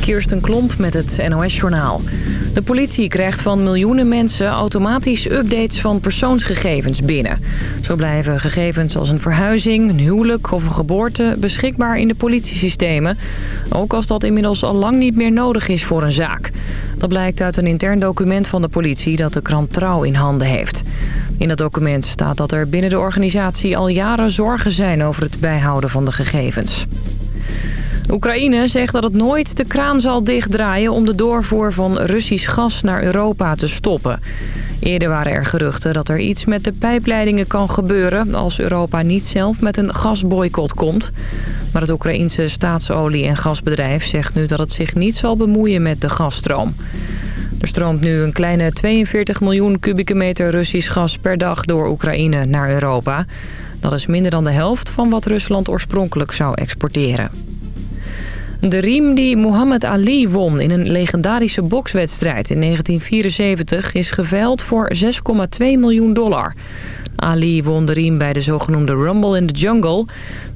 Kirsten Klomp met het NOS-journaal. De politie krijgt van miljoenen mensen automatisch updates van persoonsgegevens binnen. Zo blijven gegevens als een verhuizing, een huwelijk of een geboorte beschikbaar in de politiesystemen. Ook als dat inmiddels al lang niet meer nodig is voor een zaak. Dat blijkt uit een intern document van de politie dat de krant Trouw in handen heeft. In dat document staat dat er binnen de organisatie al jaren zorgen zijn over het bijhouden van de gegevens. Oekraïne zegt dat het nooit de kraan zal dichtdraaien om de doorvoer van Russisch gas naar Europa te stoppen. Eerder waren er geruchten dat er iets met de pijpleidingen kan gebeuren als Europa niet zelf met een gasboycott komt. Maar het Oekraïense staatsolie- en gasbedrijf zegt nu dat het zich niet zal bemoeien met de gasstroom. Er stroomt nu een kleine 42 miljoen kubieke meter Russisch gas per dag door Oekraïne naar Europa. Dat is minder dan de helft van wat Rusland oorspronkelijk zou exporteren. De riem die Muhammad Ali won in een legendarische bokswedstrijd in 1974 is geveild voor 6,2 miljoen dollar. Ali won de riem bij de zogenoemde Rumble in the Jungle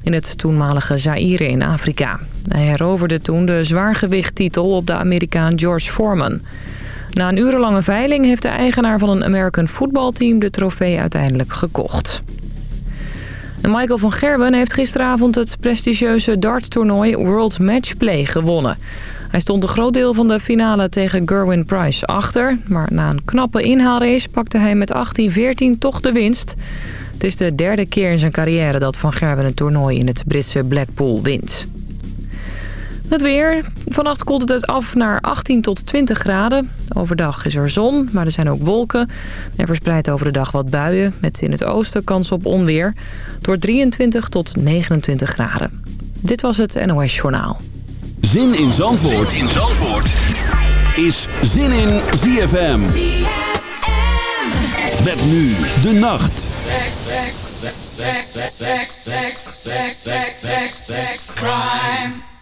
in het toenmalige Zaire in Afrika. Hij heroverde toen de zwaargewichttitel op de Amerikaan George Foreman. Na een urenlange veiling heeft de eigenaar van een American voetbalteam de trofee uiteindelijk gekocht. Michael van Gerwen heeft gisteravond het prestigieuze darttoernooi World Matchplay gewonnen. Hij stond een groot deel van de finale tegen Gerwin Price achter. Maar na een knappe inhaalrace pakte hij met 18-14 toch de winst. Het is de derde keer in zijn carrière dat Van Gerwen een toernooi in het Britse Blackpool wint. Het weer. Vannacht koelt het af naar 18 tot 20 graden. Overdag is er zon, maar er zijn ook wolken. Er verspreidt over de dag wat buien, met in het oosten kans op onweer. Door 23 tot 29 graden. Dit was het NOS Journaal. Zin in Zandvoort, zin in Zandvoort. is Zin in ZFM. Met nu de nacht. crime.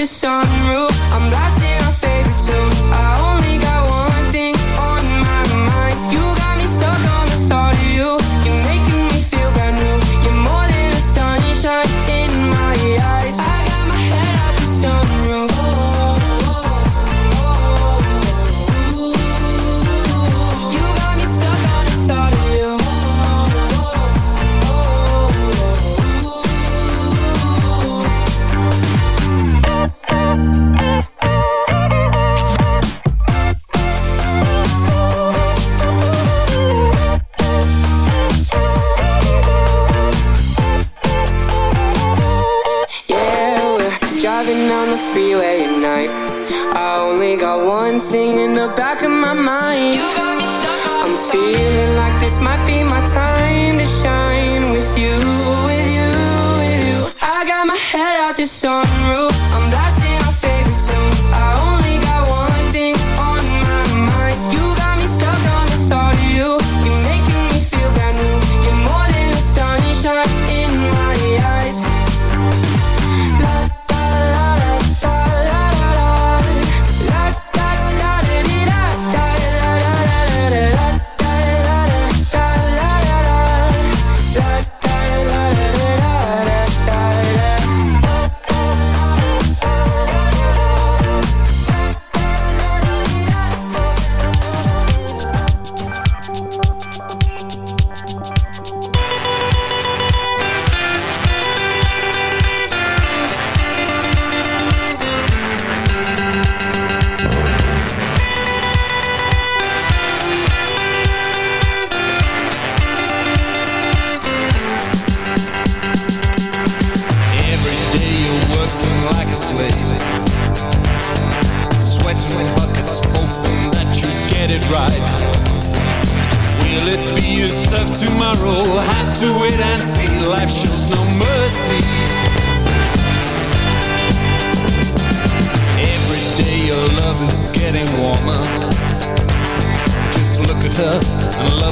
this song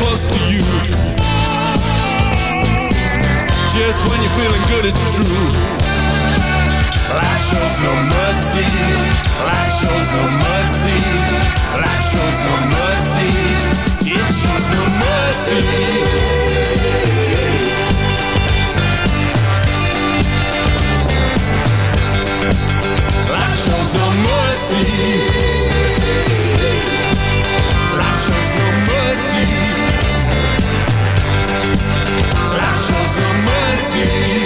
close to you. Just when you're feeling good, it's true. Life shows no mercy. Life shows no mercy. Life shows no mercy. It shows no mercy. Life shows no mercy. you.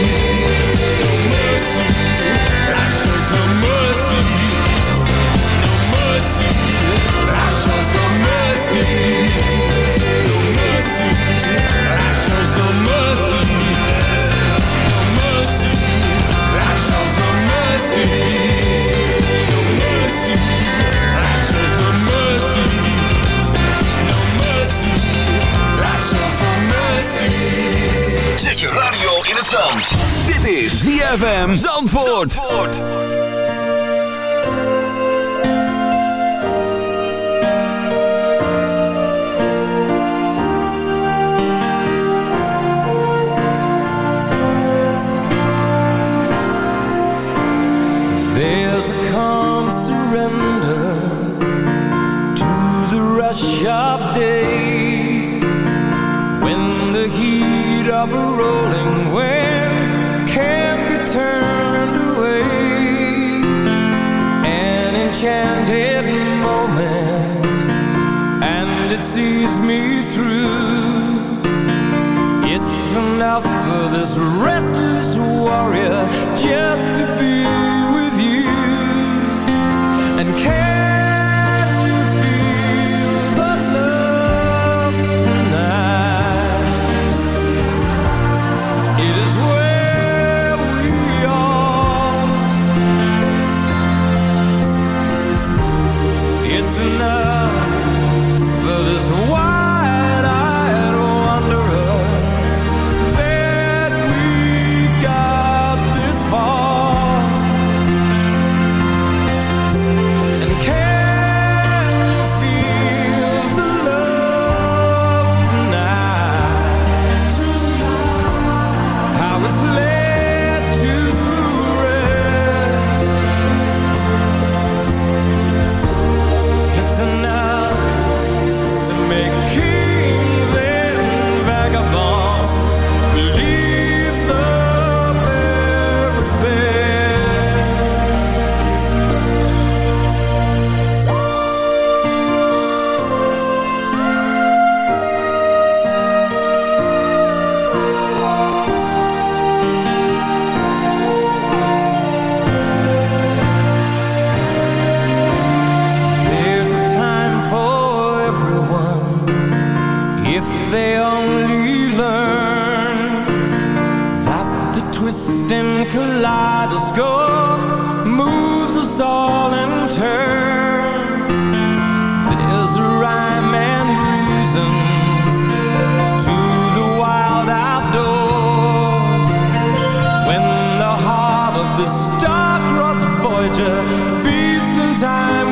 Zandvoort. Dit is ZFM Zandvoort. Zandvoort. There's a calm surrender to the rush of day when the heat of a rolling for this restless warrior just to be with you. And care time.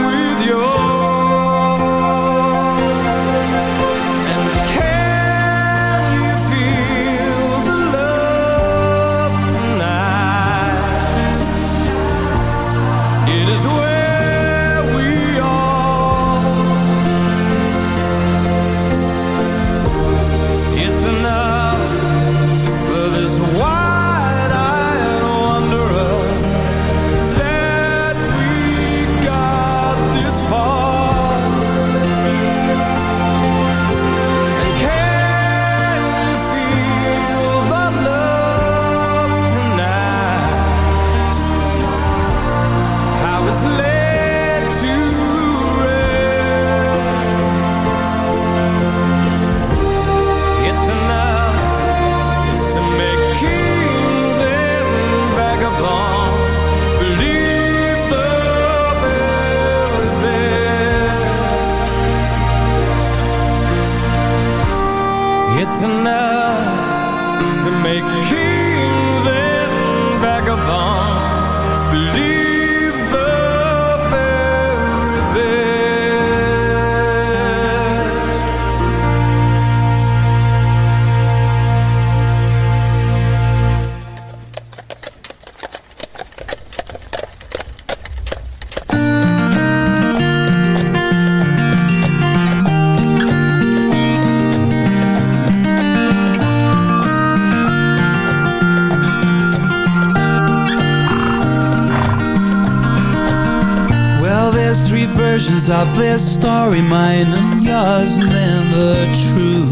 story mine and yours never true.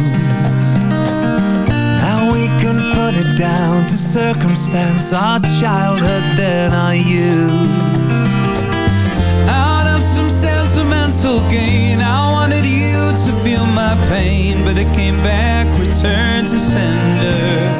Now we can put it down to circumstance Our childhood then our youth. Out of some sentimental gain I wanted you to feel my pain But it came back returned to sender.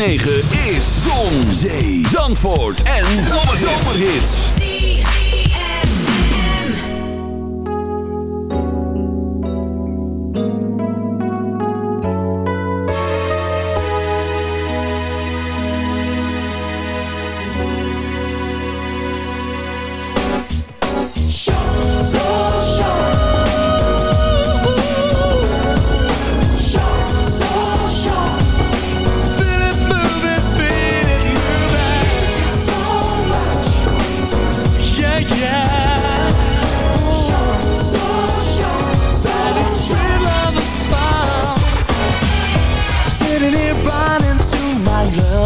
9.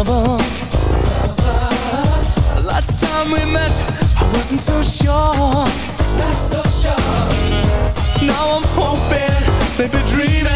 trouble. Last time we met, I wasn't so sure. Not so sure. Now I'm hoping, baby, dreaming.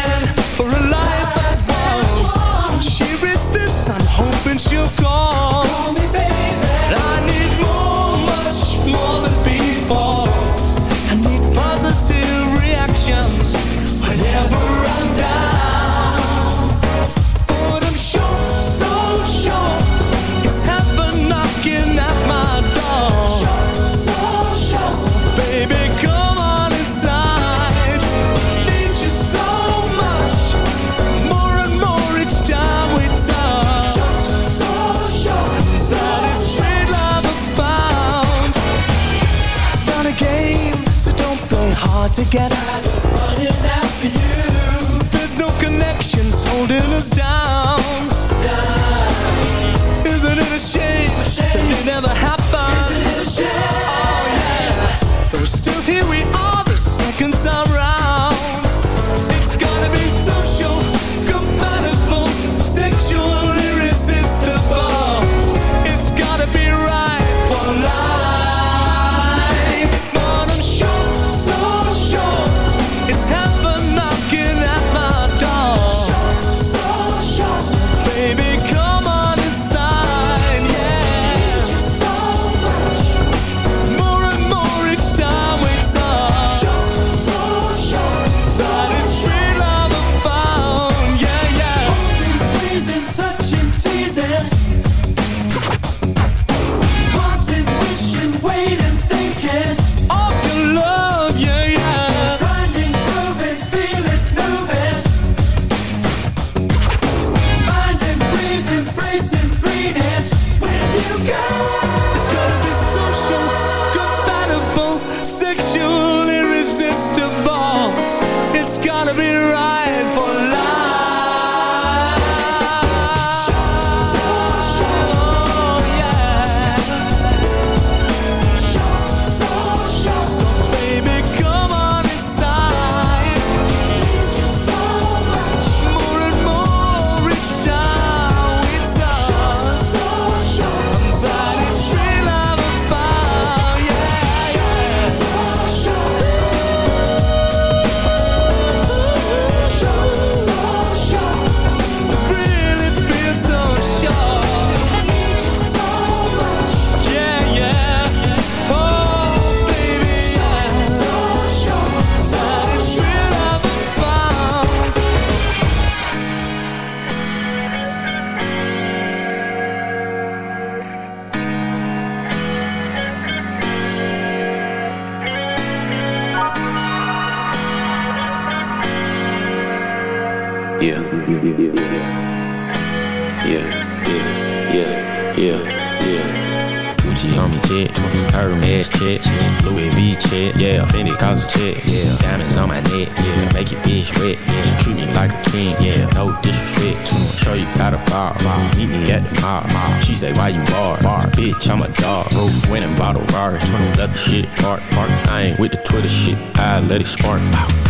together. Gucci on me check, Hermes check, Louis V check, yeah, Fendi cause a check, yeah, diamonds on my neck, yeah, make your bitch wet, yeah, treat me like a king, yeah, no disrespect, show you how to bar, bar, meet me at the bar, bar. She say why you bar, bar, bitch, I'm a dog, bro, bought a Rari, let the shit. Park, park, I ain't with the Twitter shit, I let it spark, wow.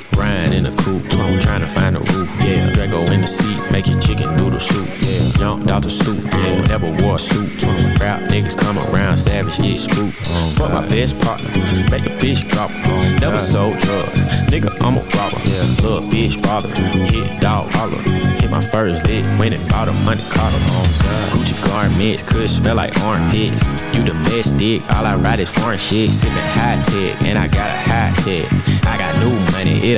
Ryan in the coupe, trying to find a roof, yeah. Drago in the seat, making chicken noodle soup, yeah. Jumped out the stoop, yeah. Never wore a suit. Rap niggas come around, savage, get spooked. Fuck my best partner, make a bitch drop. Never sold drugs, nigga, I'm a robber. Yeah. Little bitch bother, hit dog holler. Hit my first lick, went and bought a money collar. Oh, Gucci garments could smell like armpits. You domestic, all I ride is foreign shit. Sippin' high tech, and I got a high tech. I got new money, it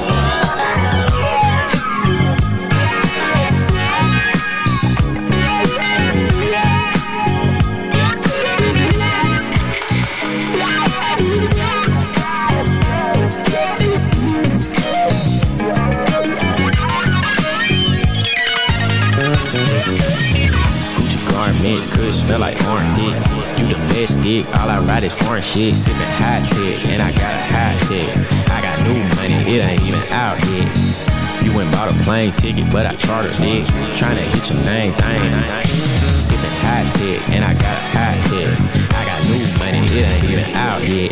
Smell like orange dick. You domestic, all I ride is foreign shit. Sippin' hot tech, and I got a high tech. I got new money, it ain't even out yet. You went bought a plane ticket, but I chartered it. Tryna hit your main thing. Sippin' high tech, and I got a high tech. I got new money, it ain't even out yet.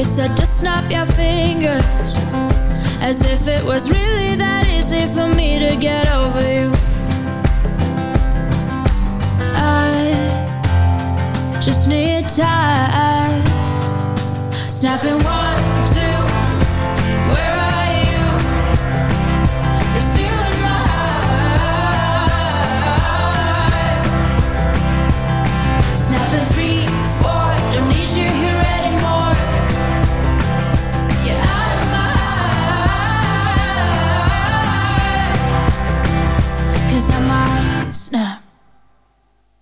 They said just snap your fingers. As if it was really that easy for me to get over you. I just need time. Snapping one,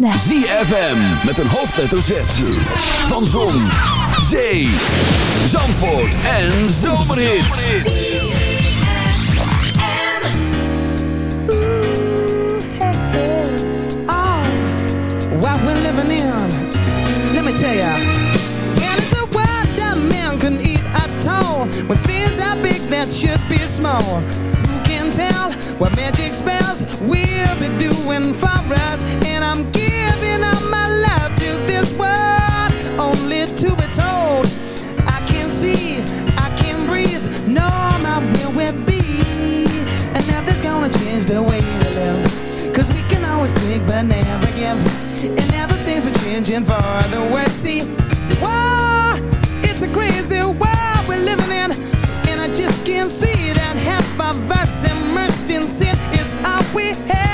Might snap ZFM met een hoofdletter Z. Van Zon, Zee, Zandvoort en Zomerhits. Oh, what we're living in. Let me tell ya. And it's a world that man can eat at all. When things are big that should be small. Who can tell what magic spells we'll be doing for us? And I'm giving up my love to this world, only to be told. I can see, I can breathe, no, my will will be. And nothing's gonna change the way we live. Cause we can always take but never give. And now the things are changing for the worse. See, whoa, it's a crazy world we're living in. And I just can't see that half of us immersed in sin is all we have